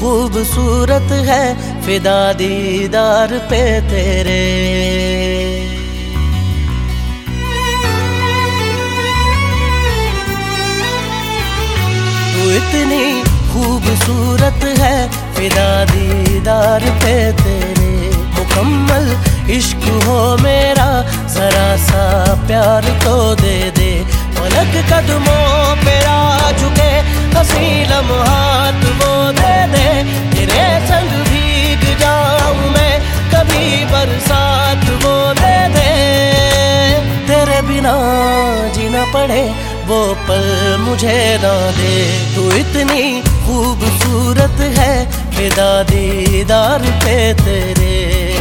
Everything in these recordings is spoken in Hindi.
खूबसूरत है फिदा दीदार पे तेरे। इतनी खूबसूरत है फिदा दीदार पे तेरे। मुकम्मल इश्क हो मेरा, जरा सा प्यार तो दे दे। पलक कदमों पड़े वो पल मुझे ना दे। तू इतनी खूबसूरत है फिदा दीदार पे तेरे।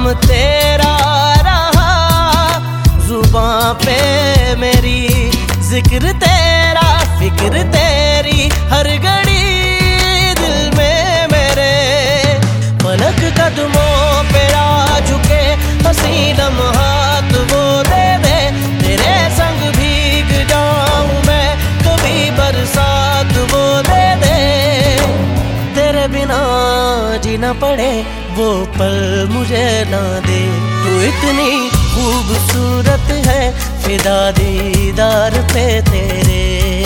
नाम तेरा रहा जुबा पे मेरी ज़िक्र तेरा, फ़िक्र तेरी हर घड़ी दिल में मेरे। पलक कदमों पे आ झुके हसी लम्हात वो दे दे, तेरे संग भीग जाऊँ मैं, कभी बरसात वो दे दे। तेरे बिना जीना पड़े वो पल मुझे ना दे। तू इतनी खूबसूरत है फिदा दीदार पे तेरे।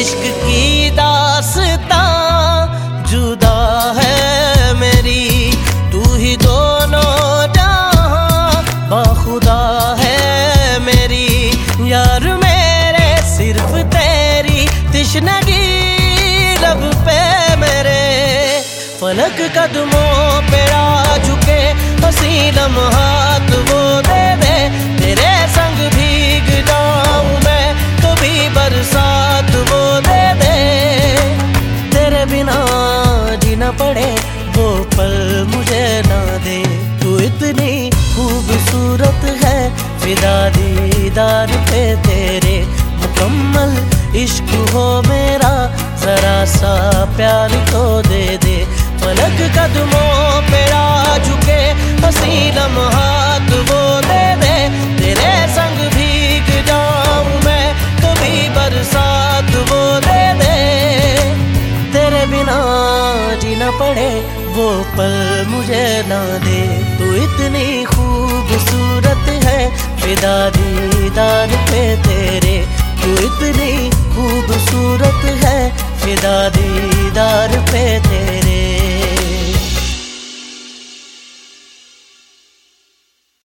इश्क की दासता जुदा है मेरी। तू ही दोनों जहाँ बाखुदा है मेरी। यार मेरे, सिर्फ़ तेरी तिश्नगी लब पे मेरे। फलक कदमों पे आ फिदा दीदार पे तेरे। मुकम्मल इश्क हो मेरा, जरा सा प्यार तो दे दे। फलक कदमों पे आ झुके हसी लम्हात वो दे दे। तेरे संग भीग जाऊँ मैं, कभी बरसात वो दे दे। तेरे बिना जीना पड़े, वो पल मुझे ना दे। तू इतनी है फिदा दीदार पे तेरे तू इतनी खूबसूरत है। फिदा दीदार पे